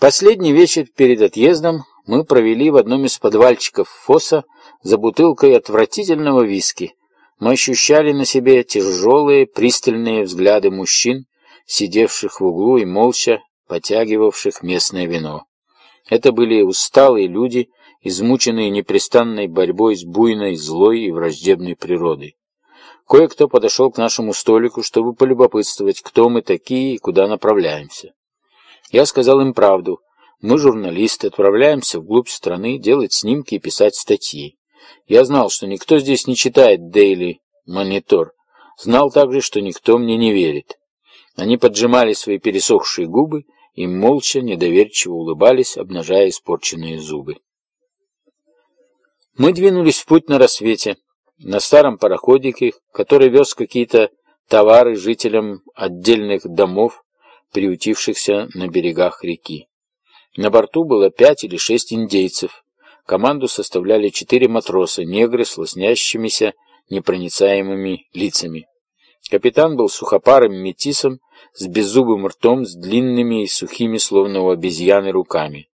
Последний вечер перед отъездом мы провели в одном из подвальчиков Фоса за бутылкой отвратительного виски. Мы ощущали на себе тяжелые, пристальные взгляды мужчин, сидевших в углу и молча потягивавших местное вино. Это были усталые люди, измученные непрестанной борьбой с буйной, злой и враждебной природой. Кое-кто подошел к нашему столику, чтобы полюбопытствовать, кто мы такие и куда направляемся. Я сказал им правду. Мы, журналисты, отправляемся вглубь страны делать снимки и писать статьи. Я знал, что никто здесь не читает Daily Monitor. Знал также, что никто мне не верит. Они поджимали свои пересохшие губы и молча, недоверчиво улыбались, обнажая испорченные зубы. Мы двинулись в путь на рассвете, на старом пароходике, который вез какие-то товары жителям отдельных домов, приютившихся на берегах реки. На борту было пять или шесть индейцев. Команду составляли четыре матроса, негры с лоснящимися непроницаемыми лицами. Капитан был сухопарым метисом, с беззубым ртом, с длинными и сухими, словно у обезьяны, руками.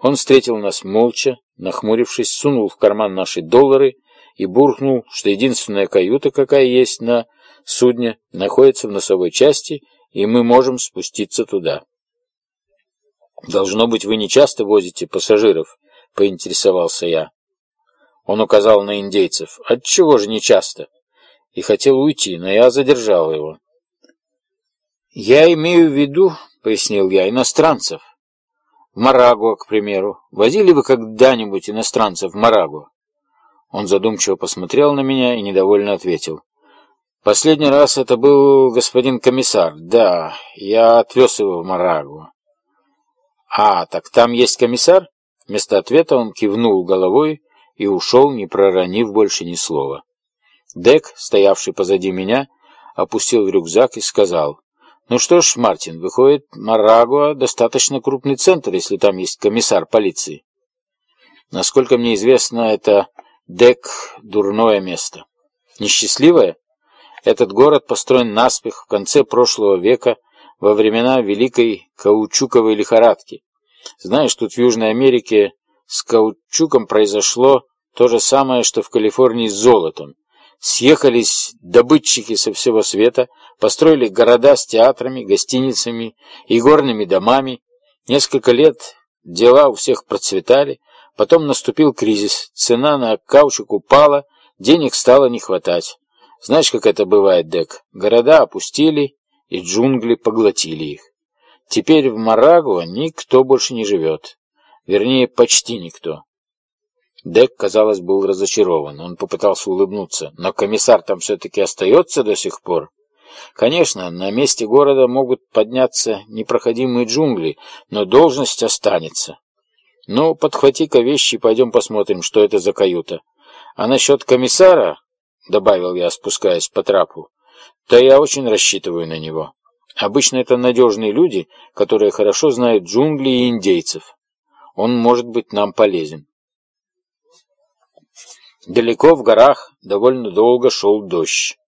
Он встретил нас молча, нахмурившись, сунул в карман наши доллары и буркнул, что единственная каюта, какая есть на судне, находится в носовой части и мы можем спуститься туда. «Должно быть, вы не часто возите пассажиров?» — поинтересовался я. Он указал на индейцев. «Отчего же не часто?» И хотел уйти, но я задержал его. «Я имею в виду, — пояснил я, — иностранцев. В Марагуа, к примеру. Возили вы когда-нибудь иностранцев в Марагуа?» Он задумчиво посмотрел на меня и недовольно ответил. Последний раз это был господин комиссар. Да, я отвез его в Марагу. А, так там есть комиссар? Вместо ответа он кивнул головой и ушел, не проронив больше ни слова. Дек, стоявший позади меня, опустил рюкзак и сказал, «Ну что ж, Мартин, выходит, Марагуа достаточно крупный центр, если там есть комиссар полиции». Насколько мне известно, это Дек — дурное место. Несчастливое? Этот город построен наспех в конце прошлого века, во времена Великой каучуковой лихорадки. Знаешь, тут в Южной Америке с каучуком произошло то же самое, что в Калифорнии с золотом. Съехались добытчики со всего света, построили города с театрами, гостиницами и горными домами. Несколько лет дела у всех процветали, потом наступил кризис, цена на каучук упала, денег стало не хватать. Знаешь, как это бывает, Дек? Города опустили, и джунгли поглотили их. Теперь в Марагуа никто больше не живет. Вернее, почти никто. Дек, казалось, был разочарован. Он попытался улыбнуться. Но комиссар там все-таки остается до сих пор? Конечно, на месте города могут подняться непроходимые джунгли, но должность останется. Ну, подхвати-ка вещи и пойдем посмотрим, что это за каюта. А насчет комиссара, — добавил я, спускаясь по трапу, — то я очень рассчитываю на него. Обычно это надежные люди, которые хорошо знают джунгли и индейцев. Он может быть нам полезен. Далеко в горах довольно долго шел дождь,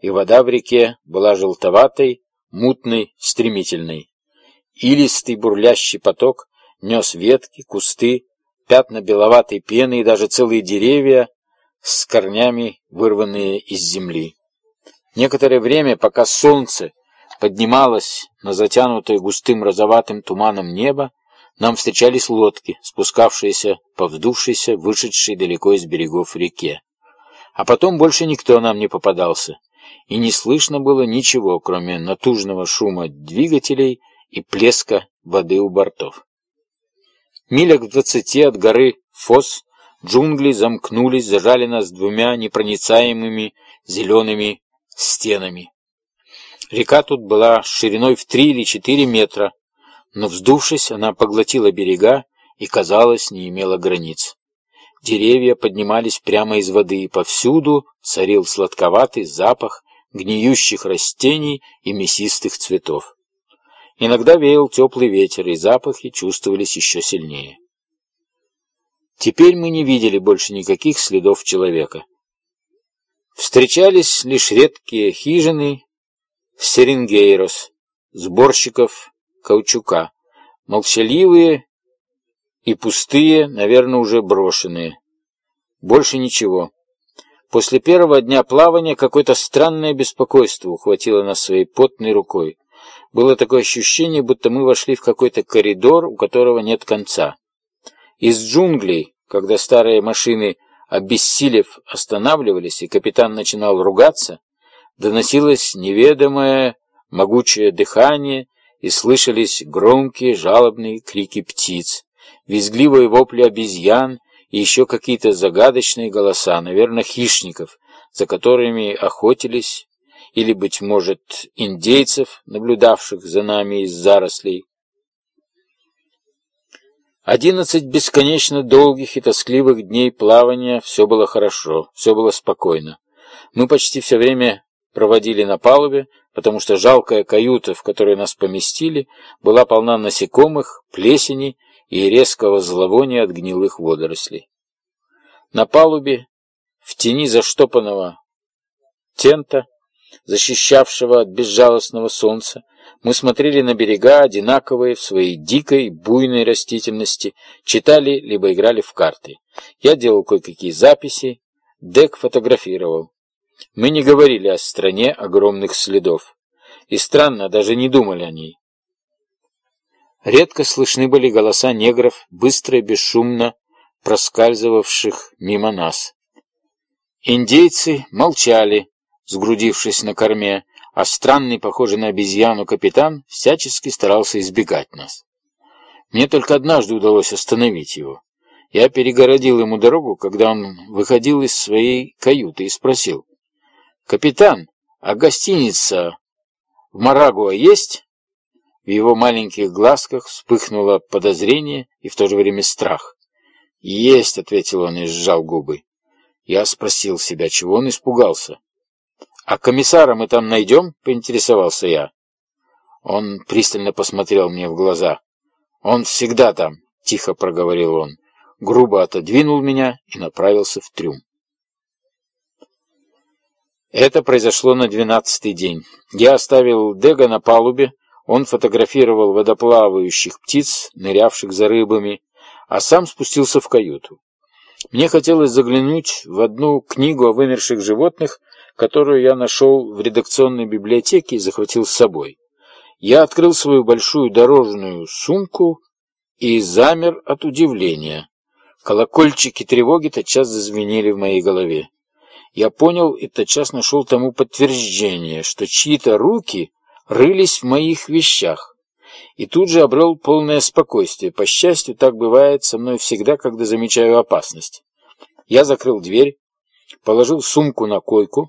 и вода в реке была желтоватой, мутной, стремительной. Илистый бурлящий поток нес ветки, кусты, пятна беловатой пены и даже целые деревья, с корнями, вырванные из земли. Некоторое время, пока солнце поднималось на затянутое густым розоватым туманом небо, нам встречались лодки, спускавшиеся по вздувшейся, вышедшей далеко из берегов реке. А потом больше никто нам не попадался, и не слышно было ничего, кроме натужного шума двигателей и плеска воды у бортов. Милях в двадцати от горы Фос Джунгли замкнулись, зажали нас двумя непроницаемыми зелеными стенами. Река тут была шириной в три или четыре метра, но вздувшись, она поглотила берега и, казалось, не имела границ. Деревья поднимались прямо из воды, и повсюду царил сладковатый запах гниющих растений и мясистых цветов. Иногда веял теплый ветер, и запахи чувствовались еще сильнее. Теперь мы не видели больше никаких следов человека. Встречались лишь редкие хижины серингейрос, сборщиков каучука, молчаливые и пустые, наверное, уже брошенные. Больше ничего. После первого дня плавания какое-то странное беспокойство ухватило нас своей потной рукой. Было такое ощущение, будто мы вошли в какой-то коридор, у которого нет конца. Из джунглей, когда старые машины, обессилев, останавливались, и капитан начинал ругаться, доносилось неведомое могучее дыхание и слышались громкие жалобные крики птиц, визгливые вопли обезьян и еще какие-то загадочные голоса, наверное, хищников, за которыми охотились, или, быть может, индейцев, наблюдавших за нами из зарослей. Одиннадцать бесконечно долгих и тоскливых дней плавания все было хорошо, все было спокойно. Мы почти все время проводили на палубе, потому что жалкая каюта, в которой нас поместили, была полна насекомых, плесени и резкого зловония от гнилых водорослей. На палубе, в тени заштопанного тента, защищавшего от безжалостного солнца, мы смотрели на берега, одинаковые в своей дикой, буйной растительности, читали либо играли в карты. Я делал кое-какие записи, Дек фотографировал. Мы не говорили о стране огромных следов. И странно, даже не думали о ней. Редко слышны были голоса негров, быстро и бесшумно проскальзывавших мимо нас. Индейцы молчали, сгрудившись на корме, а странный, похожий на обезьяну капитан, всячески старался избегать нас. Мне только однажды удалось остановить его. Я перегородил ему дорогу, когда он выходил из своей каюты и спросил, «Капитан, а гостиница в Марагуа есть?» В его маленьких глазках вспыхнуло подозрение и в то же время страх. «Есть», — ответил он и сжал губы. Я спросил себя, чего он испугался. «А комиссара мы там найдем?» — поинтересовался я. Он пристально посмотрел мне в глаза. «Он всегда там», — тихо проговорил он. Грубо отодвинул меня и направился в трюм. Это произошло на двенадцатый день. Я оставил Дега на палубе, он фотографировал водоплавающих птиц, нырявших за рыбами, а сам спустился в каюту. Мне хотелось заглянуть в одну книгу о вымерших животных, которую я нашел в редакционной библиотеке и захватил с собой. Я открыл свою большую дорожную сумку и замер от удивления. Колокольчики тревоги тотчас зазвенели в моей голове. Я понял и тотчас нашел тому подтверждение, что чьи-то руки рылись в моих вещах. И тут же обрел полное спокойствие. По счастью, так бывает со мной всегда, когда замечаю опасность. Я закрыл дверь, положил сумку на койку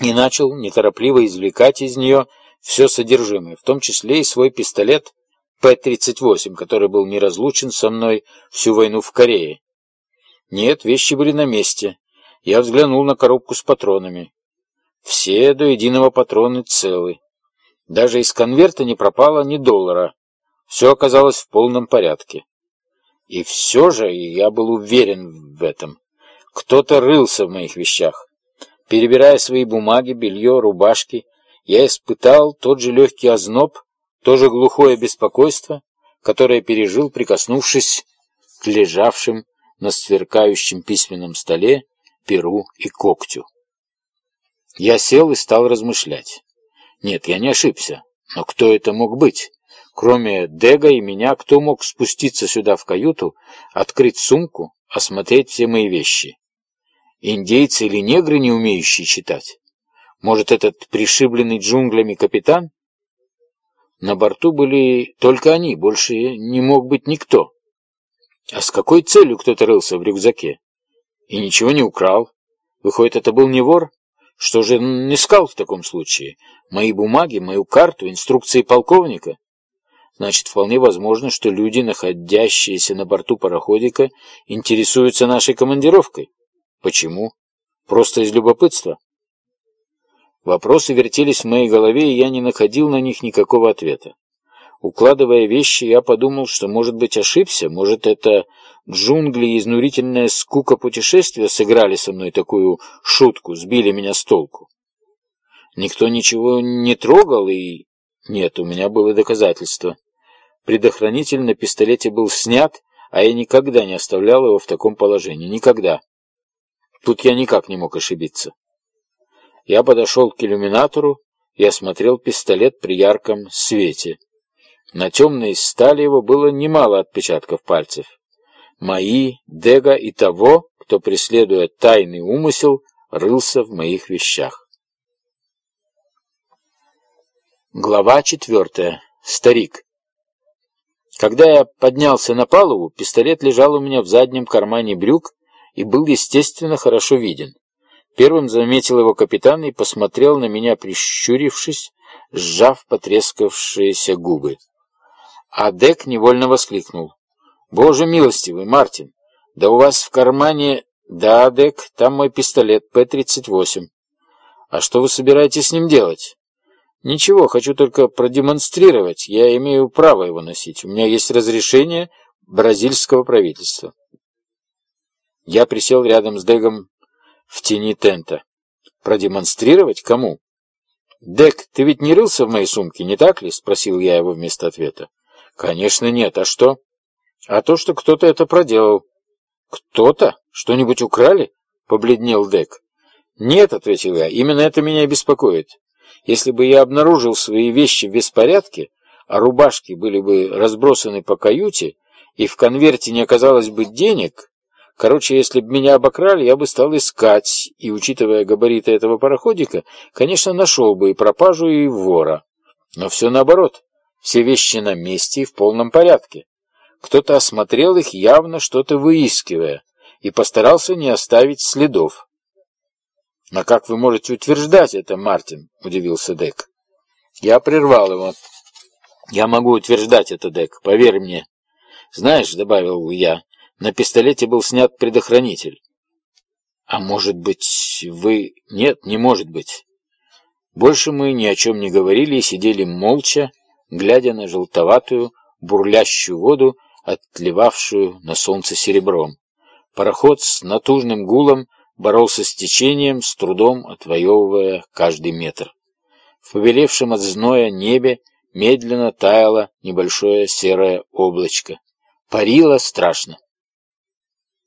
и начал неторопливо извлекать из нее все содержимое, в том числе и свой пистолет П-38, который был неразлучен со мной всю войну в Корее. Нет, вещи были на месте. Я взглянул на коробку с патронами. Все до единого патроны целы. Даже из конверта не пропало ни доллара. Все оказалось в полном порядке. И все же я был уверен в этом. Кто-то рылся в моих вещах. Перебирая свои бумаги, белье, рубашки, я испытал тот же легкий озноб, то же глухое беспокойство, которое пережил, прикоснувшись к лежавшим на сверкающем письменном столе перу и когтю. Я сел и стал размышлять. Нет, я не ошибся. Но кто это мог быть? Кроме Дега и меня, кто мог спуститься сюда в каюту, открыть сумку, осмотреть все мои вещи? Индейцы или негры, не умеющие читать? Может, этот пришибленный джунглями капитан? На борту были только они, больше не мог быть никто. А с какой целью кто-то рылся в рюкзаке? И ничего не украл. Выходит, это был не вор? Что же он искал в таком случае? Мои бумаги, мою карту, инструкции полковника? Значит, вполне возможно, что люди, находящиеся на борту пароходика, интересуются нашей командировкой. Почему? Просто из любопытства? Вопросы вертелись в моей голове, и я не находил на них никакого ответа. Укладывая вещи, я подумал, что, может быть, ошибся, может, это джунгли и изнурительная скука путешествия сыграли со мной такую шутку, сбили меня с толку. Никто ничего не трогал, и... Нет, у меня было доказательство. предохранитель на пистолете был снят, а я никогда не оставлял его в таком положении. Никогда. Тут я никак не мог ошибиться. Я подошел к иллюминатору и осмотрел пистолет при ярком свете. На темной стали его было немало отпечатков пальцев. Мои, Дега и того, кто, преследуя тайный умысел, рылся в моих вещах. Глава четвертая. Старик. Когда я поднялся на палубу, пистолет лежал у меня в заднем кармане брюк и был, естественно, хорошо виден. Первым заметил его капитан и посмотрел на меня, прищурившись, сжав потрескавшиеся губы. А Дек невольно воскликнул. «Боже милостивый, Мартин, да у вас в кармане...» «Да, Дек, там мой пистолет П-38. А что вы собираетесь с ним делать?» «Ничего, хочу только продемонстрировать. Я имею право его носить. У меня есть разрешение бразильского правительства». Я присел рядом с Дегом в тени тента. «Продемонстрировать? Кому?» «Дек, ты ведь не рылся в моей сумке, не так ли?» — спросил я его вместо ответа. «Конечно нет. А что?» «А то, что кто-то это проделал». «Кто-то? Что-нибудь украли?» — побледнел Дек. «Нет», — ответил я, — «именно это меня беспокоит. Если бы я обнаружил свои вещи в беспорядке, а рубашки были бы разбросаны по каюте, и в конверте не оказалось бы денег, Короче, если бы меня обокрали, я бы стал искать, и, учитывая габариты этого пароходика, конечно, нашел бы и пропажу, и вора. Но все наоборот. Все вещи на месте и в полном порядке. Кто-то осмотрел их, явно что-то выискивая, и постарался не оставить следов. «А как вы можете утверждать это, Мартин?» — удивился Дек. Я прервал его. «Я могу утверждать это, Дек, поверь мне. Знаешь, — добавил я, на пистолете был снят предохранитель. А может быть, вы... Нет, не может быть. Больше мы ни о чем не говорили и сидели молча, глядя на желтоватую, бурлящую воду, отливавшую на солнце серебром. Пароход с натужным гулом боролся с течением, с трудом отвоевывая каждый метр. В побелевшем от зноя небе медленно таяло небольшое серое облачко. Парило страшно.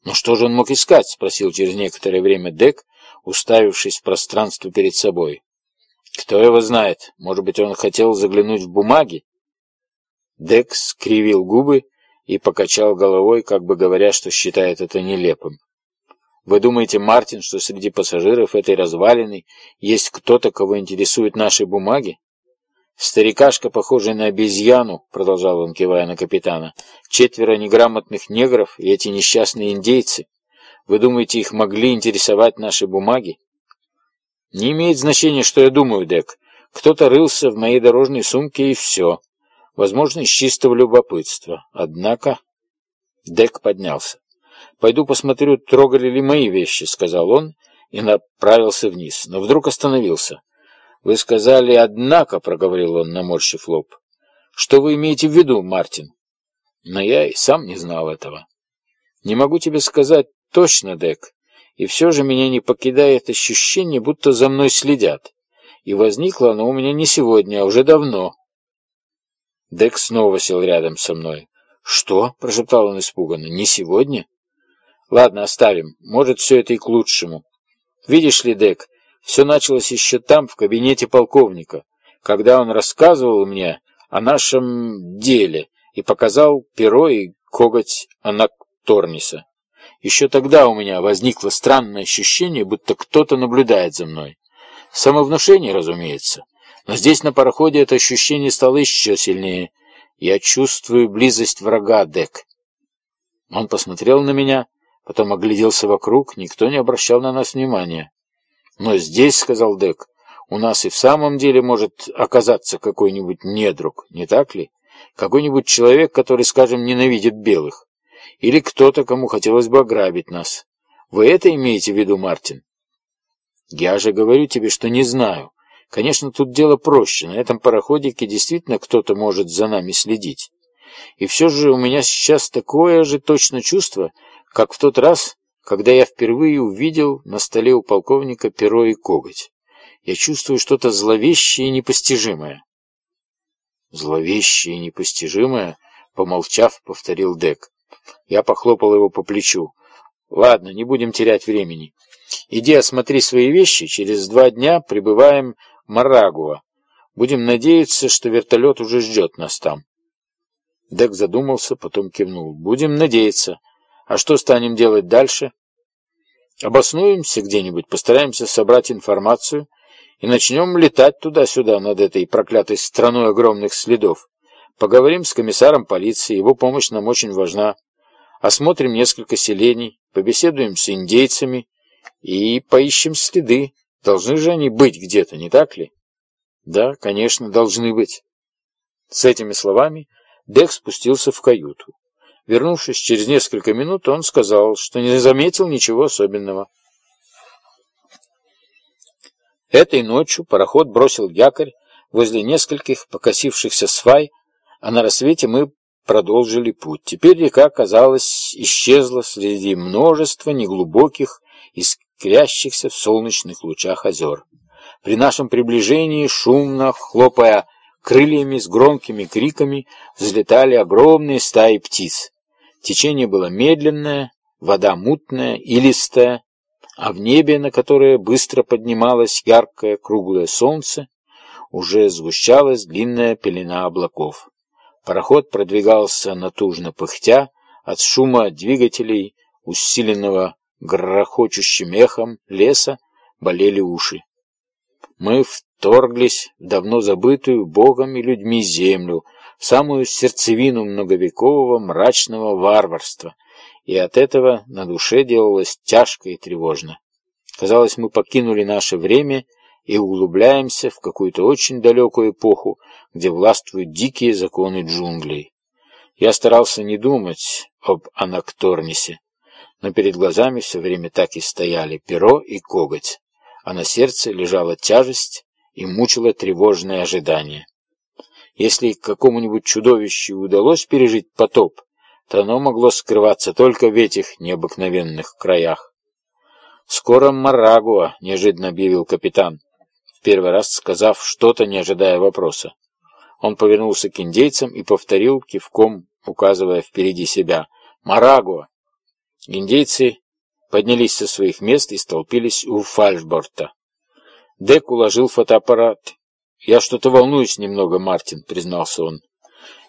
«Но что же он мог искать?» — спросил через некоторое время Дек, уставившись в пространство перед собой. «Кто его знает? Может быть, он хотел заглянуть в бумаги?» Дек скривил губы и покачал головой, как бы говоря, что считает это нелепым. «Вы думаете, Мартин, что среди пассажиров этой развалины есть кто-то, кого интересуют наши бумаги?» «Старикашка, похожий на обезьяну», — продолжал он, кивая на капитана, — «четверо неграмотных негров и эти несчастные индейцы. Вы думаете, их могли интересовать наши бумаги?» «Не имеет значения, что я думаю, Дек. Кто-то рылся в моей дорожной сумке, и все. Возможно, из чистого любопытства. Однако...» Дек поднялся. «Пойду посмотрю, трогали ли мои вещи», — сказал он и направился вниз, но вдруг остановился. «Вы сказали «однако», — проговорил он, наморщив лоб. «Что вы имеете в виду, Мартин?» Но я и сам не знал этого. «Не могу тебе сказать точно, Дек, и все же меня не покидает ощущение, будто за мной следят. И возникло оно у меня не сегодня, а уже давно». Дек снова сел рядом со мной. «Что?» — прошептал он испуганно. «Не сегодня?» «Ладно, оставим. Может, все это и к лучшему. Видишь ли, Дек, все началось еще там, в кабинете полковника, когда он рассказывал мне о нашем деле и показал перо и коготь Анакторниса. Еще тогда у меня возникло странное ощущение, будто кто-то наблюдает за мной. Самовнушение, разумеется. Но здесь на пароходе это ощущение стало еще сильнее. Я чувствую близость врага, Дек. Он посмотрел на меня, потом огляделся вокруг, никто не обращал на нас внимания. Но здесь, — сказал Дек, — у нас и в самом деле может оказаться какой-нибудь недруг, не так ли? Какой-нибудь человек, который, скажем, ненавидит белых. Или кто-то, кому хотелось бы ограбить нас. Вы это имеете в виду, Мартин? Я же говорю тебе, что не знаю. Конечно, тут дело проще. На этом пароходике действительно кто-то может за нами следить. И все же у меня сейчас такое же точно чувство, как в тот раз, когда я впервые увидел на столе у полковника перо и коготь. Я чувствую что-то зловещее и непостижимое. Зловещее и непостижимое? помолчав, повторил Дек. Я похлопал его по плечу. «Ладно, не будем терять времени. Иди осмотри свои вещи, через два дня прибываем в Марагуа. Будем надеяться, что вертолет уже ждет нас там». Дек задумался, потом кивнул. «Будем надеяться. А что станем делать дальше?» «Обоснуемся где-нибудь, постараемся собрать информацию и начнем летать туда-сюда над этой проклятой страной огромных следов. Поговорим с комиссаром полиции, его помощь нам очень важна. Осмотрим несколько селений, побеседуем с индейцами и поищем следы. Должны же они быть где-то, не так ли? Да, конечно, должны быть. С этими словами Дек спустился в каюту. Вернувшись через несколько минут, он сказал, что не заметил ничего особенного. Этой ночью пароход бросил якорь возле нескольких покосившихся свай, а на рассвете мы продолжили путь. Теперь река, казалось, исчезла среди множества неглубоких, искрящихся в солнечных лучах озер. При нашем приближении, шумно хлопая крыльями с громкими криками, взлетали огромные стаи птиц. Течение было медленное, вода мутная и листая, а в небе, на которое быстро поднималось яркое круглое солнце, уже сгущалась длинная пелена облаков. Пароход продвигался натужно пыхтя, от шума двигателей, усиленного грохочущим эхом леса, болели уши. Мы вторглись в давно забытую Богом и людьми землю, самую сердцевину многовекового мрачного варварства, и от этого на душе делалось тяжко и тревожно. Казалось, мы покинули наше время и углубляемся в какую-то очень далекую эпоху, где властвуют дикие законы джунглей. Я старался не думать об Анакторнисе, но перед глазами все время так и стояли перо и коготь, а на сердце лежала тяжесть и мучило тревожное ожидание. Если какому-нибудь чудовищу удалось пережить потоп, то оно могло скрываться только в этих необыкновенных краях. «Скоро Марагуа», — неожиданно объявил капитан первый раз сказав что-то, не ожидая вопроса. Он повернулся к индейцам и повторил, кивком указывая впереди себя, «Марагуа!». Индейцы поднялись со своих мест и столпились у фальшборта. Дек уложил фотоаппарат. «Я что-то волнуюсь немного, Мартин», — признался он.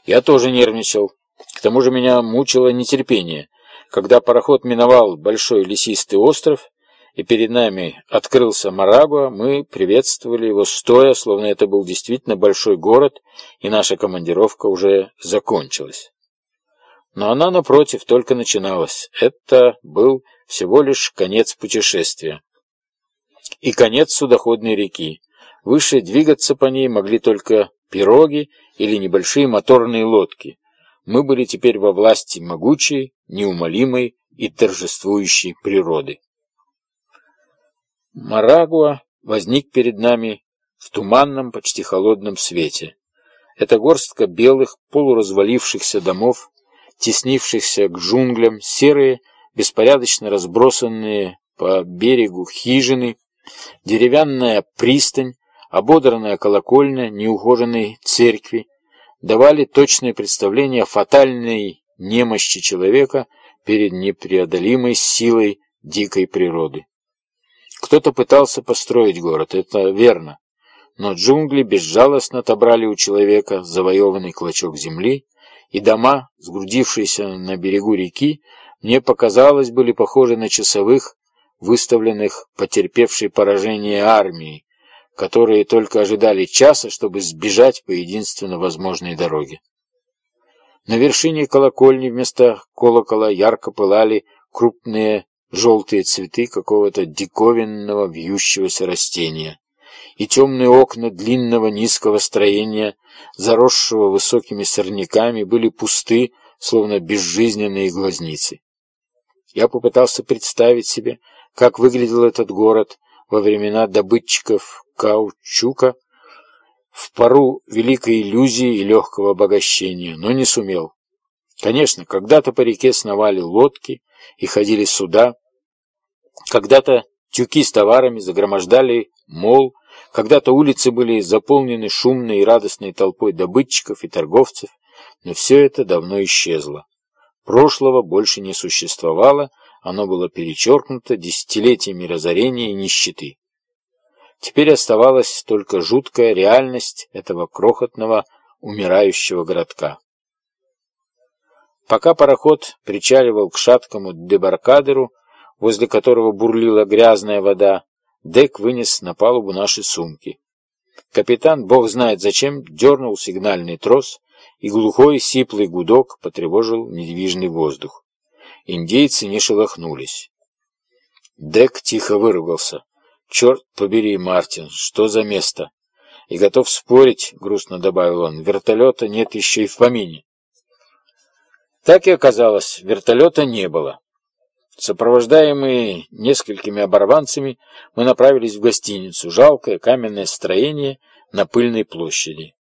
«Я тоже нервничал. К тому же меня мучило нетерпение. Когда пароход миновал большой лесистый остров, и перед нами открылся Марагуа, мы приветствовали его стоя, словно это был действительно большой город, и наша командировка уже закончилась. Но она, напротив, только начиналась. Это был всего лишь конец путешествия. И конец судоходной реки. Выше двигаться по ней могли только пироги или небольшие моторные лодки. Мы были теперь во власти могучей, неумолимой и торжествующей природы. Марагуа возник перед нами в туманном, почти холодном свете. Это горстка белых, полуразвалившихся домов, теснившихся к джунглям, серые, беспорядочно разбросанные по берегу хижины, деревянная пристань, ободранная колокольня неухоженной церкви, давали точное представление о фатальной немощи человека перед непреодолимой силой дикой природы. Кто-то пытался построить город, это верно. Но джунгли безжалостно отобрали у человека завоеванный клочок земли, и дома, сгрудившиеся на берегу реки, мне показалось, были похожи на часовых, выставленных потерпевшей поражение армии, которые только ожидали часа, чтобы сбежать по единственно возможной дороге. На вершине колокольни вместо колокола ярко пылали крупные желтые цветы какого-то диковинного вьющегося растения, и темные окна длинного низкого строения, заросшего высокими сорняками, были пусты, словно безжизненные глазницы. Я попытался представить себе, как выглядел этот город во времена добытчиков каучука, в пару великой иллюзии и легкого обогащения, но не сумел. Конечно, когда-то по реке сновали лодки и ходили суда, когда-то тюки с товарами загромождали мол, когда-то улицы были заполнены шумной и радостной толпой добытчиков и торговцев, но все это давно исчезло. Прошлого больше не существовало, оно было перечеркнуто десятилетиями разорения и нищеты. Теперь оставалась только жуткая реальность этого крохотного, умирающего городка. Пока пароход причаливал к шаткому дебаркадеру, возле которого бурлила грязная вода, Дек вынес на палубу наши сумки. Капитан, бог знает зачем, дернул сигнальный трос, и глухой сиплый гудок потревожил недвижный воздух. Индейцы не шелохнулись. Дек тихо выругался. «Черт побери, Мартин, что за место?» «И готов спорить», — грустно добавил он, — «вертолета нет еще и в помине». Так и оказалось, вертолета не было. Сопровождаемые несколькими оборванцами, мы направились в гостиницу, жалкое каменное строение на пыльной площади.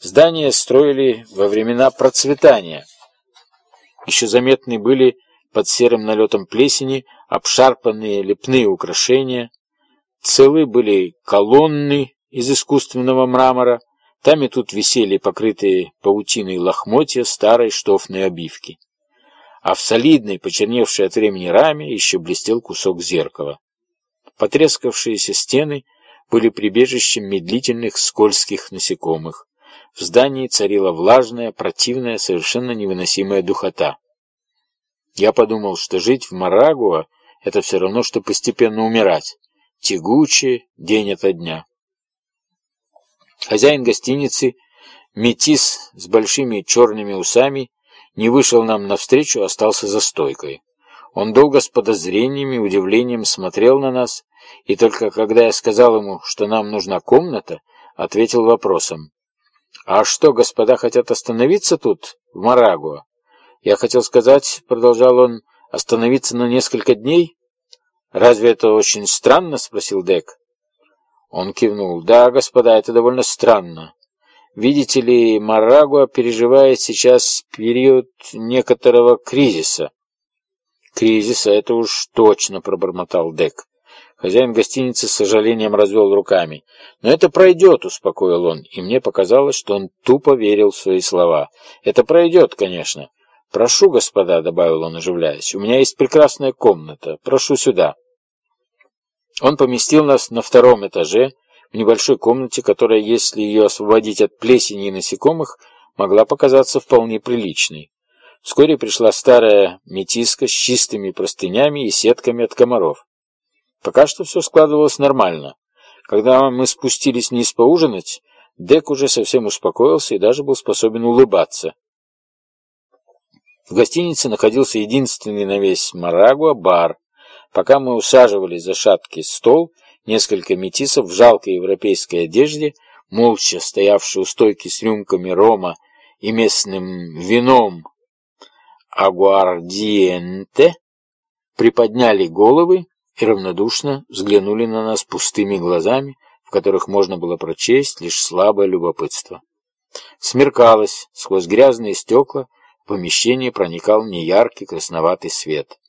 Здание строили во времена процветания. Еще заметны были под серым налетом плесени обшарпанные лепные украшения. Целы были колонны из искусственного мрамора. Там и тут висели покрытые паутиной лохмотья старой штофной обивки а в солидной, почерневшей от времени раме еще блестел кусок зеркала. Потрескавшиеся стены были прибежищем медлительных скользких насекомых. В здании царила влажная, противная, совершенно невыносимая духота. Я подумал, что жить в Марагуа — это все равно, что постепенно умирать. Тягуче, день ото дня. Хозяин гостиницы, метис с большими черными усами, не вышел нам навстречу, остался за стойкой. Он долго с подозрениями и удивлением смотрел на нас, и только когда я сказал ему, что нам нужна комната, ответил вопросом. «А что, господа хотят остановиться тут, в Марагуа?» «Я хотел сказать, — продолжал он, — остановиться на несколько дней?» «Разве это очень странно?» — спросил Дек. Он кивнул. «Да, господа, это довольно странно. Видите ли, Марагуа переживает сейчас период некоторого кризиса. Кризиса, это уж точно, пробормотал Дек. Хозяин гостиницы с сожалением развел руками. «Но это пройдет», — успокоил он, и мне показалось, что он тупо верил в свои слова. «Это пройдет, конечно». «Прошу, господа», — добавил он, оживляясь, — «у меня есть прекрасная комната. Прошу сюда». Он поместил нас на втором этаже, в небольшой комнате, которая, если ее освободить от плесени и насекомых, могла показаться вполне приличной. Вскоре пришла старая метиска с чистыми простынями и сетками от комаров. Пока что все складывалось нормально. Когда мы спустились вниз поужинать, Дек уже совсем успокоился и даже был способен улыбаться. В гостинице находился единственный на весь Марагуа бар. Пока мы усаживались за шаткий стол, Несколько метисов в жалкой европейской одежде, молча стоявшие у стойки с рюмками рома и местным вином агуардиенте, приподняли головы и равнодушно взглянули на нас пустыми глазами, в которых можно было прочесть лишь слабое любопытство. Смеркалось, сквозь грязные стекла в помещение проникал неяркий красноватый свет.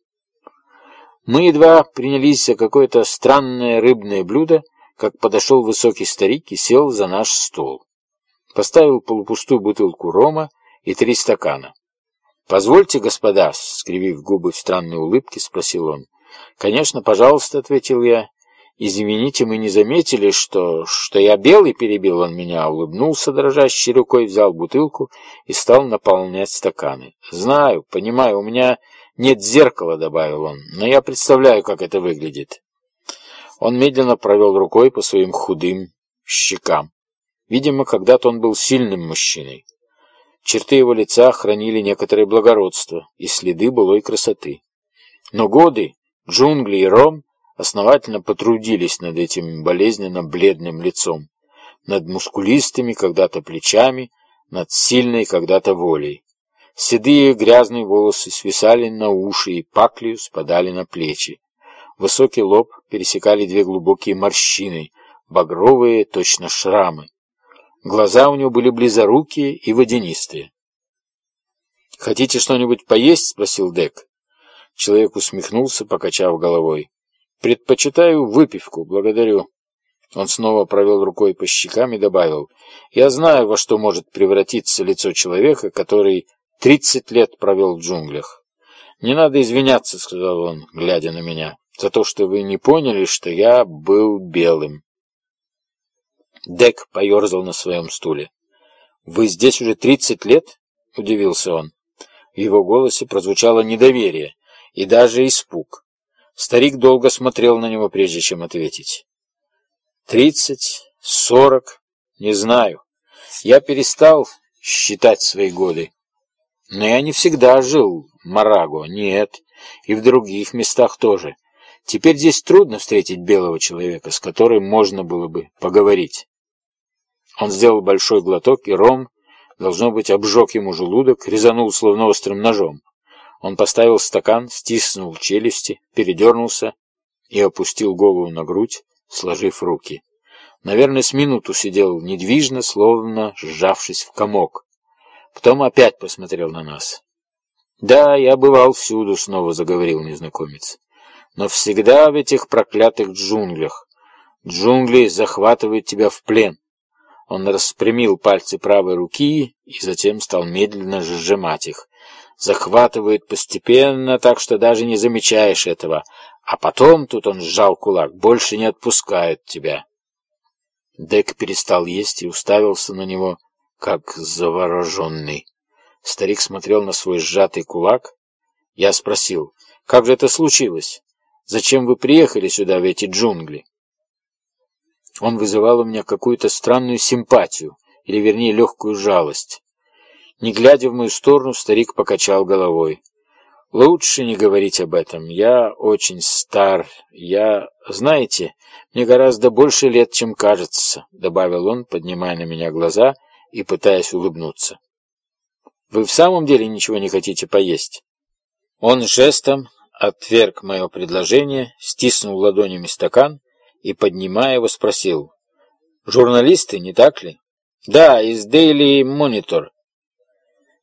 Мы едва принялись за какое-то странное рыбное блюдо, как подошел высокий старик и сел за наш стол. Поставил полупустую бутылку рома и три стакана. «Позвольте, господа», — скривив губы в странной улыбке, спросил он. «Конечно, пожалуйста», — ответил я. «Извините, мы не заметили, что... что я белый?» — перебил он меня, улыбнулся дрожащей рукой, взял бутылку и стал наполнять стаканы. «Знаю, понимаю, у меня «Нет зеркала», — добавил он, — «но я представляю, как это выглядит». Он медленно провел рукой по своим худым щекам. Видимо, когда-то он был сильным мужчиной. Черты его лица хранили некоторое благородство и следы былой красоты. Но годы, джунгли и ром основательно потрудились над этим болезненно бледным лицом, над мускулистыми когда-то плечами, над сильной когда-то волей. Седые грязные волосы свисали на уши и паклью спадали на плечи. Высокий лоб пересекали две глубокие морщины, багровые, точно шрамы. Глаза у него были близорукие и водянистые. «Хотите что-нибудь поесть?» — спросил Дек. Человек усмехнулся, покачав головой. «Предпочитаю выпивку, благодарю». Он снова провел рукой по щекам и добавил, «Я знаю, во что может превратиться лицо человека, который тридцать лет провел в джунглях». «Не надо извиняться», — сказал он, глядя на меня, «за то, что вы не поняли, что я был белым». Дек поерзал на своем стуле. «Вы здесь уже тридцать лет?» — удивился он. В его голосе прозвучало недоверие и даже испуг. Старик долго смотрел на него, прежде чем ответить. «Тридцать, сорок, не знаю. Я перестал считать свои годы. Но я не всегда жил в Мараго, нет, и в других местах тоже. Теперь здесь трудно встретить белого человека, с которым можно было бы поговорить». Он сделал большой глоток, и ром, должно быть, обжег ему желудок, резанул словно острым ножом. Он поставил стакан, стиснул челюсти, передернулся и опустил голову на грудь, сложив руки. Наверное, с минуту сидел недвижно, словно сжавшись в комок. Потом опять посмотрел на нас. «Да, я бывал всюду», — снова заговорил незнакомец. «Но всегда в этих проклятых джунглях. Джунгли захватывают тебя в плен. Он распрямил пальцы правой руки и затем стал медленно сжимать их. Захватывает постепенно, так что даже не замечаешь этого. А потом, тут он сжал кулак, больше не отпускают тебя. Дек перестал есть и уставился на него, как завороженный. Старик смотрел на свой сжатый кулак. Я спросил, как же это случилось? Зачем вы приехали сюда, в эти джунгли? Он вызывал у меня какую-то странную симпатию, или вернее легкую жалость. Не глядя в мою сторону, старик покачал головой. «Лучше не говорить об этом. Я очень стар. Я... Знаете, мне гораздо больше лет, чем кажется», — добавил он, поднимая на меня глаза и пытаясь улыбнуться. «Вы в самом деле ничего не хотите поесть?» Он жестом отверг мое предложение, стиснул ладонями стакан и, поднимая его, спросил. «Журналисты, не так ли?» «Да, из Daily Monitor.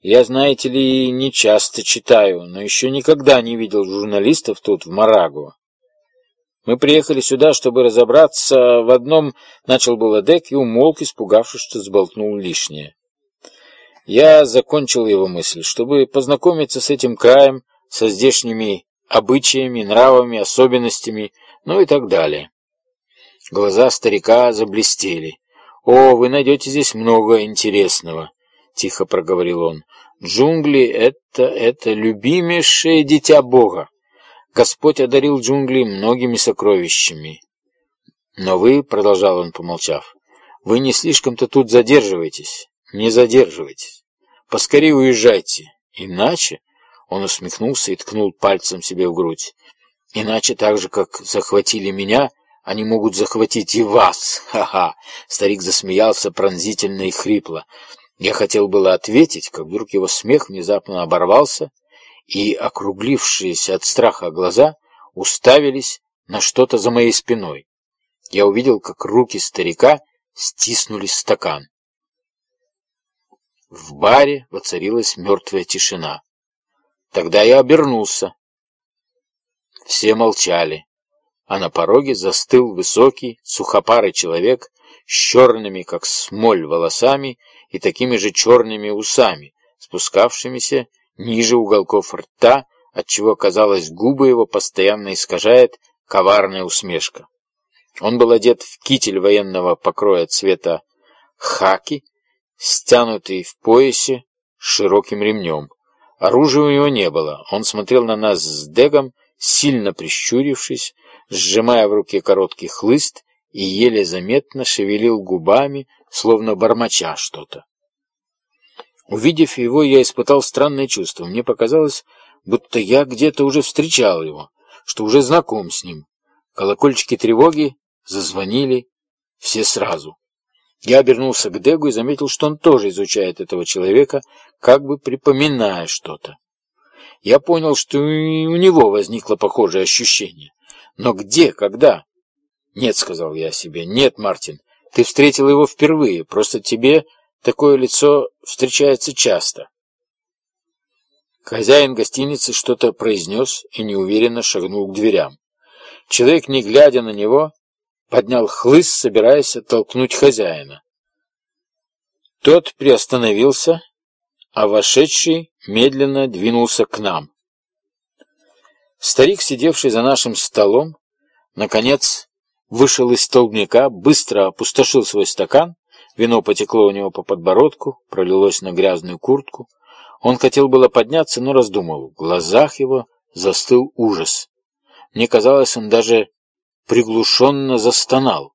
Я, знаете ли, не часто читаю, но еще никогда не видел журналистов тут, в Марагу. Мы приехали сюда, чтобы разобраться в одном...» Начал было Дек и умолк, испугавшись, что сболтнул лишнее. Я закончил его мысль, чтобы познакомиться с этим краем, со здешними обычаями, нравами, особенностями, ну и так далее. Глаза старика заблестели. «О, вы найдете здесь много интересного», — тихо проговорил он. «Джунгли — это, это любимейшее дитя Бога. Господь одарил джунгли многими сокровищами. Но вы, — продолжал он, помолчав, — вы не слишком-то тут задерживаетесь. Не задерживайтесь. Поскорее уезжайте. Иначе, — он усмехнулся и ткнул пальцем себе в грудь, — иначе так же, как захватили меня, — они могут захватить и вас. Ха-ха!» Старик засмеялся пронзительно и хрипло. Я хотел было ответить, как вдруг его смех внезапно оборвался, и округлившиеся от страха глаза уставились на что-то за моей спиной. Я увидел, как руки старика стиснули стакан. В баре воцарилась мертвая тишина. Тогда я обернулся. Все молчали а на пороге застыл высокий, сухопарый человек с черными, как смоль, волосами и такими же черными усами, спускавшимися ниже уголков рта, отчего, казалось, губы его постоянно искажает коварная усмешка. Он был одет в китель военного покроя цвета хаки, стянутый в поясе широким ремнем. Оружия у него не было. Он смотрел на нас с Дегом, сильно прищурившись, сжимая в руке короткий хлыст и еле заметно шевелил губами, словно бормоча что-то. Увидев его, я испытал странное чувство. Мне показалось, будто я где-то уже встречал его, что уже знаком с ним. Колокольчики тревоги зазвонили все сразу. Я обернулся к Дегу и заметил, что он тоже изучает этого человека, как бы припоминая что-то. Я понял, что и у него возникло похожее ощущение. Но где, когда? Нет, сказал я себе. Нет, Мартин, ты встретил его впервые. Просто тебе такое лицо встречается часто. Хозяин гостиницы что-то произнес и неуверенно шагнул к дверям. Человек, не глядя на него, поднял хлыст, собираясь оттолкнуть хозяина. Тот приостановился, а вошедший медленно двинулся к нам. Старик, сидевший за нашим столом, наконец вышел из столбняка, быстро опустошил свой стакан, вино потекло у него по подбородку, пролилось на грязную куртку. Он хотел было подняться, но раздумал. В глазах его застыл ужас. Мне казалось, он даже приглушенно застонал.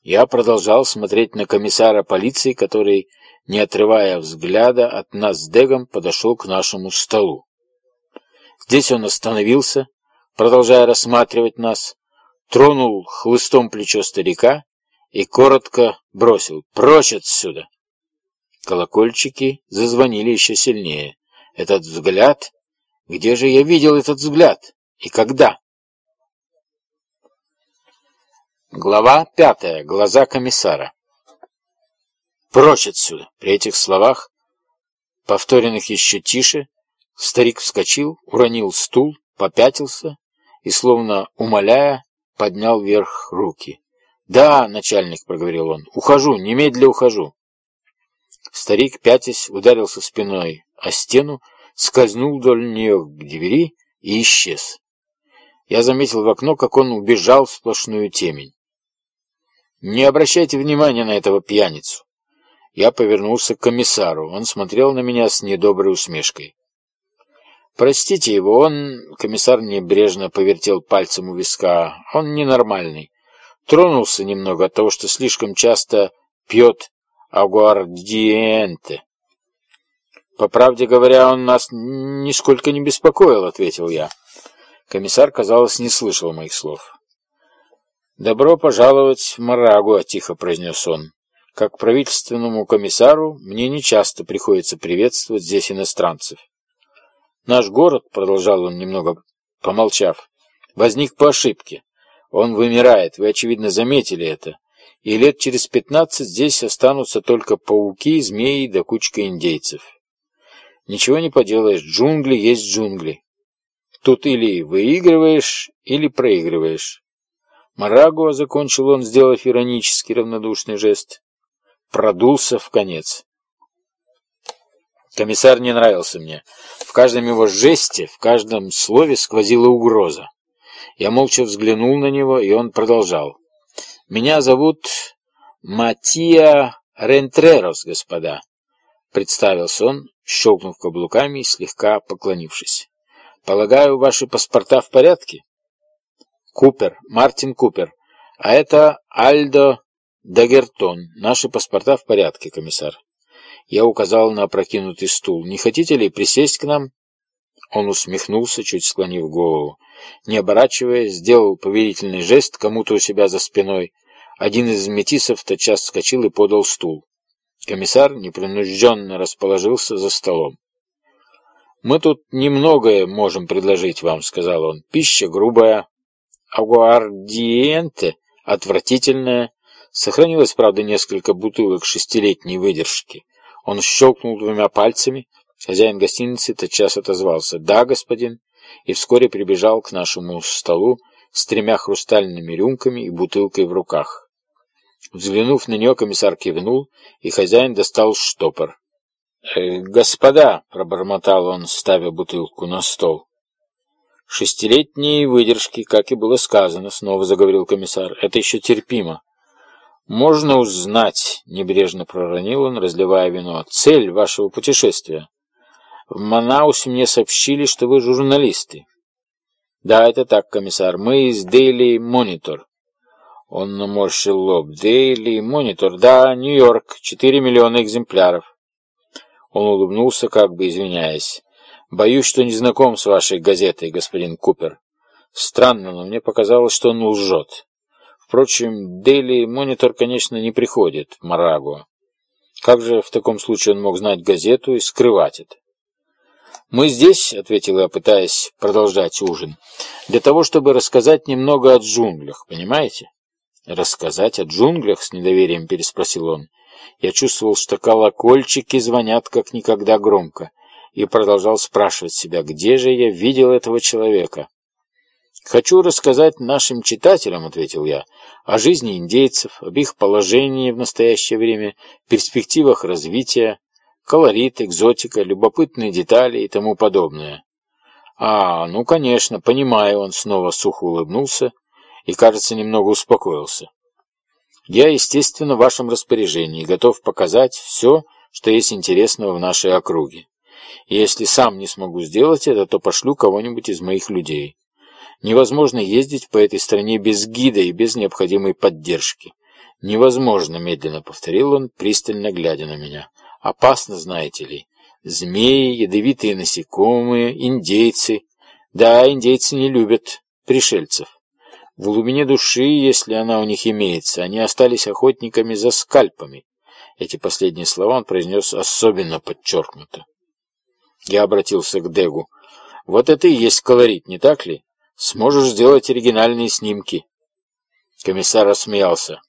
Я продолжал смотреть на комиссара полиции, который, не отрывая взгляда от нас с Дегом, подошел к нашему столу. Здесь он остановился, продолжая рассматривать нас, тронул хлыстом плечо старика и коротко бросил «Прочь отсюда!». Колокольчики зазвонили еще сильнее. Этот взгляд... Где же я видел этот взгляд? И когда? Глава пятая. Глаза комиссара. «Прочь отсюда!» При этих словах, повторенных еще тише, старик вскочил, уронил стул, попятился и, словно умоляя, поднял вверх руки. «Да, начальник», — проговорил он, — «ухожу, немедля ухожу». Старик, пятясь, ударился спиной о стену, скользнул вдоль нее к двери и исчез. Я заметил в окно, как он убежал в сплошную темень. «Не обращайте внимания на этого пьяницу». Я повернулся к комиссару. Он смотрел на меня с недоброй усмешкой. «Простите его, он...» — комиссар небрежно повертел пальцем у виска. «Он ненормальный. Тронулся немного от того, что слишком часто пьет агуардиенте. «По правде говоря, он нас нисколько не беспокоил», — ответил я. Комиссар, казалось, не слышал моих слов. «Добро пожаловать в Марагуа», — тихо произнес он. «Как правительственному комиссару мне нечасто приходится приветствовать здесь иностранцев». «Наш город», — продолжал он, немного помолчав, — «возник по ошибке. Он вымирает, вы, очевидно, заметили это и лет через пятнадцать здесь останутся только пауки, змеи да кучка индейцев. Ничего не поделаешь, джунгли есть джунгли. Тут или выигрываешь, или проигрываешь. Марагуа, закончил он, сделав иронический равнодушный жест, продулся в конец. Комиссар не нравился мне. В каждом его жесте, в каждом слове сквозила угроза. Я молча взглянул на него, и он продолжал. «Меня зовут Матия Рентрерос, господа», — представился он, щелкнув каблуками и слегка поклонившись. «Полагаю, ваши паспорта в порядке?» «Купер, Мартин Купер. А это Альдо Дагертон. Наши паспорта в порядке, комиссар». Я указал на опрокинутый стул. «Не хотите ли присесть к нам?» Он усмехнулся, чуть склонив голову. Не оборачиваясь, сделал повелительный жест кому-то у себя за спиной. Один из метисов тотчас вскочил и подал стул. Комиссар непринужденно расположился за столом. «Мы тут немногое можем предложить вам», — сказал он. «Пища грубая, агуардиенте отвратительная. Сохранилось, правда, несколько бутылок шестилетней выдержки». Он щелкнул двумя пальцами. Хозяин гостиницы тотчас отозвался «Да, господин», и вскоре прибежал к нашему столу с тремя хрустальными рюмками и бутылкой в руках. Взглянув на нее, комиссар кивнул, и хозяин достал штопор. «Э, «Господа», — пробормотал он, ставя бутылку на стол. «Шестилетние выдержки, как и было сказано», — снова заговорил комиссар. «Это еще терпимо. «Можно узнать», — небрежно проронил он, разливая вино, — «цель вашего путешествия». В Манаусе мне сообщили, что вы журналисты. Да, это так, комиссар. Мы из Daily Monitor. Он наморщил лоб. Daily Monitor. Да, Нью-Йорк. Четыре миллиона экземпляров. Он улыбнулся, как бы извиняясь. Боюсь, что не знаком с вашей газетой, господин Купер. Странно, но мне показалось, что он лжет. Впрочем, Daily Monitor, конечно, не приходит в Марагуа. Как же в таком случае он мог знать газету и скрывать это? «Мы здесь», — ответил я, пытаясь продолжать ужин, — «для того, чтобы рассказать немного о джунглях, понимаете?» «Рассказать о джунглях?» — с недоверием переспросил он. Я чувствовал, что колокольчики звонят как никогда громко, и продолжал спрашивать себя, где же я видел этого человека. «Хочу рассказать нашим читателям», — ответил я, — «о жизни индейцев, об их положении в настоящее время, перспективах развития, колорит, экзотика, любопытные детали и тому подобное». «А, ну, конечно, понимаю», — он снова сухо улыбнулся и, кажется, немного успокоился. «Я, естественно, в вашем распоряжении, готов показать все, что есть интересного в нашей округе. Если сам не смогу сделать это, то пошлю кого-нибудь из моих людей. Невозможно ездить по этой стране без гида и без необходимой поддержки. Невозможно, медленно повторил он, пристально глядя на меня. Опасно, знаете ли. Змеи, ядовитые насекомые, индейцы. Да, индейцы не любят пришельцев. В глубине души, если она у них имеется, они остались охотниками за скальпами. Эти последние слова он произнес особенно подчеркнуто. Я обратился к Дегу. «Вот это и есть колорит, не так ли? Сможешь сделать оригинальные снимки». Комиссар рассмеялся.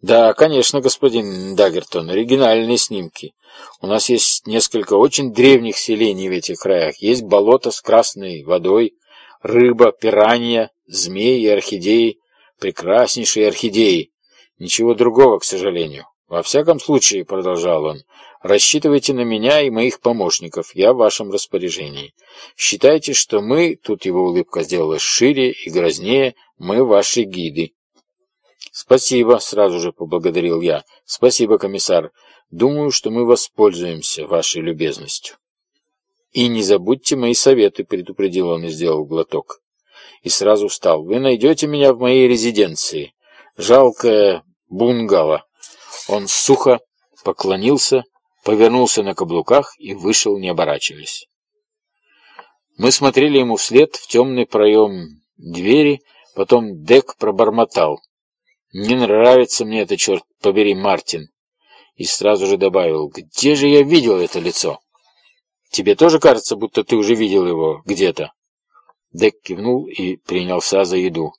«Да, конечно, господин Даггертон, оригинальные снимки. У нас есть несколько очень древних селений в этих краях. Есть болото с красной водой, рыба, пиранья, змеи и орхидеи, прекраснейшие орхидеи. Ничего другого, к сожалению. Во всяком случае, — продолжал он, — рассчитывайте на меня и моих помощников, я в вашем распоряжении. Считайте, что мы, тут его улыбка сделалась шире и грознее, мы ваши гиды. Спасибо, — сразу же поблагодарил я. Спасибо, комиссар. Думаю, что мы воспользуемся вашей любезностью. И не забудьте мои советы, — предупредил он и сделал глоток. И сразу встал. Вы найдете меня в моей резиденции. Жалкое бунгало. Он сухо поклонился, повернулся на каблуках и вышел, не оборачиваясь. Мы смотрели ему вслед в темный проем двери, потом Дек пробормотал. «Не нравится мне это, черт побери, Мартин!» И сразу же добавил, «Где же я видел это лицо?» «Тебе тоже кажется, будто ты уже видел его где-то?» Дек кивнул и принялся за еду.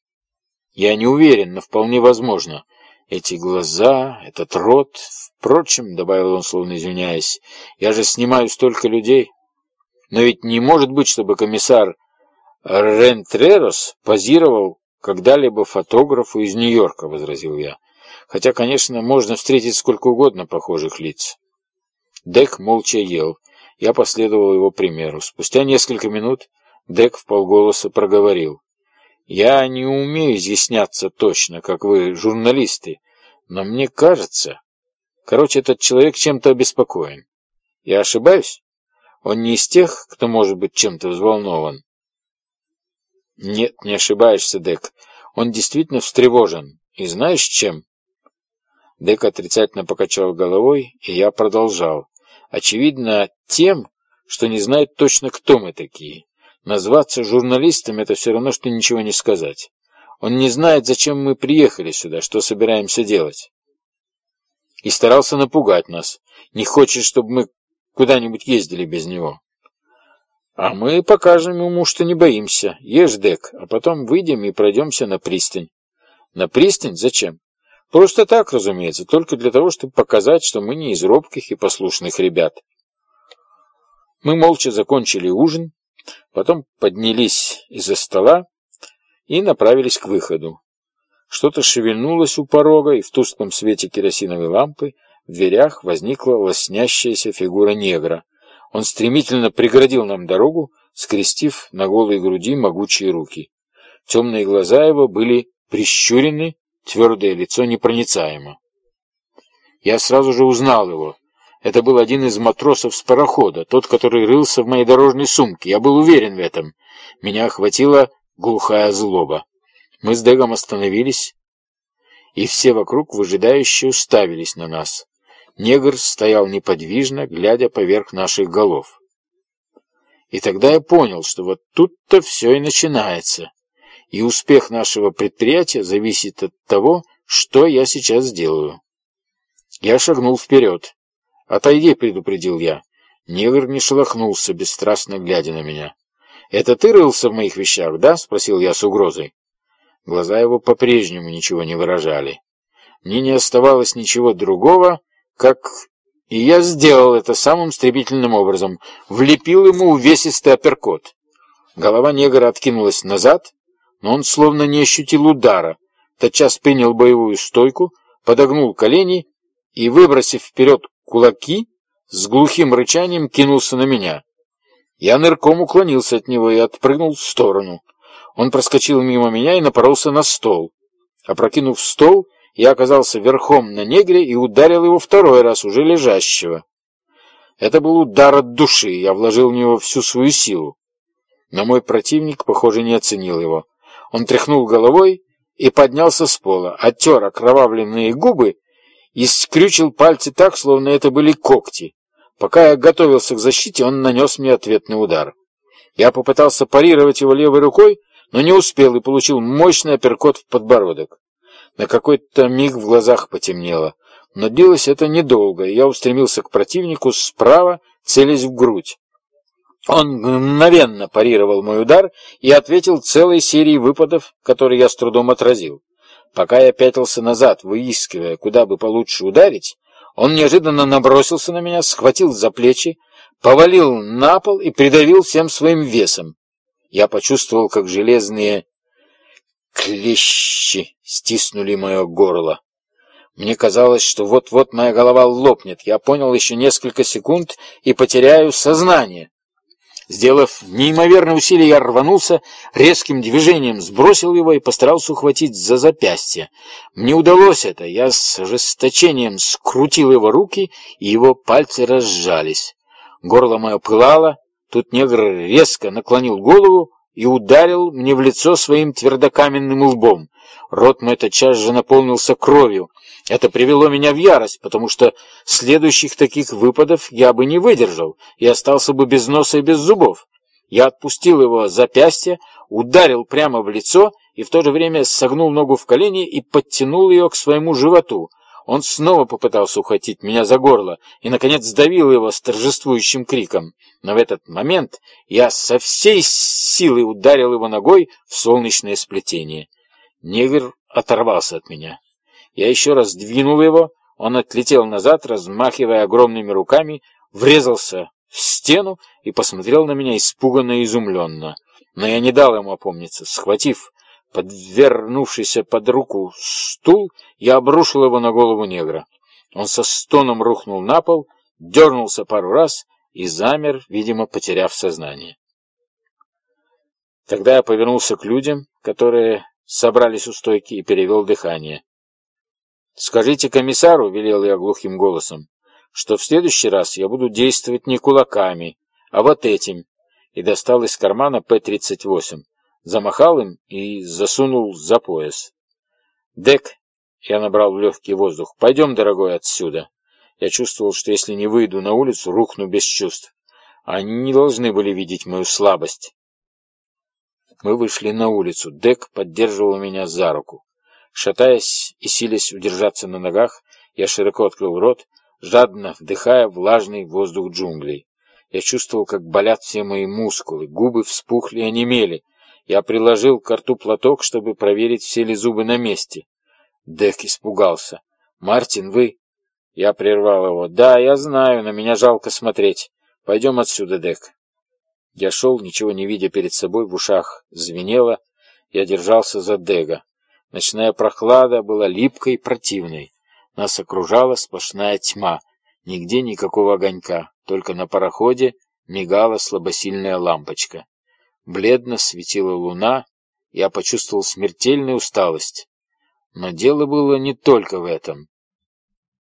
«Я не уверен, но вполне возможно. Эти глаза, этот рот... Впрочем, — добавил он, словно извиняясь, — я же снимаю столько людей. Но ведь не может быть, чтобы комиссар Рентрерос позировал когда-либо фотографу из Нью-Йорка, — возразил я. Хотя, конечно, можно встретить сколько угодно похожих лиц. Дек молча ел. Я последовал его примеру. Спустя несколько минут Дек в полголоса проговорил. Я не умею изъясняться точно, как вы, журналисты, но мне кажется... Короче, этот человек чем-то обеспокоен. Я ошибаюсь? Он не из тех, кто может быть чем-то взволнован. Нет, не ошибаешься, Дек. Он действительно встревожен. И знаешь чем? Дек отрицательно покачал головой, и я продолжал. Очевидно, тем, что не знает точно, кто мы такие. Назваться журналистом — это все равно, что ничего не сказать. Он не знает, зачем мы приехали сюда, что собираемся делать. И старался напугать нас. Не хочет, чтобы мы куда-нибудь ездили без него. А мы покажем ему, что не боимся. Ешь, Дек, а потом выйдем и пройдемся на пристань. На пристань? Зачем? Просто так, разумеется, только для того, чтобы показать, что мы не из робких и послушных ребят. Мы молча закончили ужин, Потом поднялись из-за стола и направились к выходу. Что-то шевельнулось у порога, и в тусклом свете керосиновой лампы в дверях возникла лоснящаяся фигура негра. Он стремительно преградил нам дорогу, скрестив на голой груди могучие руки. Темные глаза его были прищурены, твердое лицо непроницаемо. Я сразу же узнал его. Это был один из матросов с парохода, тот, который рылся в моей дорожной сумке. Я был уверен в этом. Меня охватила глухая злоба. Мы с Дегом остановились, и все вокруг выжидающе уставились на нас. Негр стоял неподвижно, глядя поверх наших голов. И тогда я понял, что вот тут-то все и начинается. И успех нашего предприятия зависит от того, что я сейчас сделаю. Я шагнул вперед. «Отойди», — предупредил я. Негр не шелохнулся, бесстрастно глядя на меня. «Это ты рылся в моих вещах, да?» — спросил я с угрозой. Глаза его по-прежнему ничего не выражали. Мне не оставалось ничего другого, как... И я сделал это самым стремительным образом. Влепил ему увесистый апперкот. Голова негра откинулась назад, но он словно не ощутил удара. Тотчас принял боевую стойку, подогнул колени и, выбросив вперед кулаки, с глухим рычанием кинулся на меня. Я нырком уклонился от него и отпрыгнул в сторону. Он проскочил мимо меня и напоролся на стол. Опрокинув стол, я оказался верхом на негре и ударил его второй раз, уже лежащего. Это был удар от души, я вложил в него всю свою силу. Но мой противник, похоже, не оценил его. Он тряхнул головой и поднялся с пола, оттер окровавленные губы и скрючил пальцы так, словно это были когти. Пока я готовился к защите, он нанес мне ответный удар. Я попытался парировать его левой рукой, но не успел и получил мощный апперкот в подбородок. На какой-то миг в глазах потемнело, но длилось это недолго, и я устремился к противнику справа, целясь в грудь. Он мгновенно парировал мой удар и ответил целой серией выпадов, которые я с трудом отразил. Пока я пятился назад, выискивая, куда бы получше ударить, он неожиданно набросился на меня, схватил за плечи, повалил на пол и придавил всем своим весом. Я почувствовал, как железные клещи стиснули мое горло. Мне казалось, что вот-вот моя голова лопнет. Я понял еще несколько секунд и потеряю сознание. Сделав неимоверное усилие, я рванулся, резким движением сбросил его и постарался ухватить за запястье. Мне удалось это. Я с ожесточением скрутил его руки, и его пальцы разжались. Горло мое пылало. Тут негр резко наклонил голову и ударил мне в лицо своим твердокаменным лбом. Рот мой тотчас же наполнился кровью. Это привело меня в ярость, потому что следующих таких выпадов я бы не выдержал и остался бы без носа и без зубов. Я отпустил его запястье, ударил прямо в лицо и в то же время согнул ногу в колени и подтянул ее к своему животу. Он снова попытался ухватить меня за горло и, наконец, сдавил его с торжествующим криком. Но в этот момент я со всей силы ударил его ногой в солнечное сплетение. Негр оторвался от меня. Я еще раз двинул его, он отлетел назад, размахивая огромными руками, врезался в стену и посмотрел на меня испуганно и изумленно. Но я не дал ему опомниться. Схватив подвернувшийся под руку стул, я обрушил его на голову негра. Он со стоном рухнул на пол, дернулся пару раз и замер, видимо, потеряв сознание. Тогда я повернулся к людям, которые собрались у стойки, и перевел дыхание. «Скажите комиссару», — велел я глухим голосом, «что в следующий раз я буду действовать не кулаками, а вот этим», и достал из кармана П-38 замахал им и засунул за пояс. «Дек!» — я набрал в легкий воздух. «Пойдем, дорогой, отсюда!» Я чувствовал, что если не выйду на улицу, рухну без чувств. Они не должны были видеть мою слабость. Мы вышли на улицу. Дек поддерживал меня за руку. Шатаясь и силясь удержаться на ногах, я широко открыл рот, жадно вдыхая влажный воздух джунглей. Я чувствовал, как болят все мои мускулы, губы вспухли и онемели, я приложил к рту платок, чтобы проверить, все ли зубы на месте. Дек испугался. «Мартин, вы...» Я прервал его. «Да, я знаю, на меня жалко смотреть. Пойдем отсюда, Дек». Я шел, ничего не видя перед собой, в ушах звенело. Я держался за Дега. Ночная прохлада была липкой и противной. Нас окружала сплошная тьма. Нигде никакого огонька, только на пароходе мигала слабосильная лампочка. Бледно светила луна, я почувствовал смертельную усталость. Но дело было не только в этом.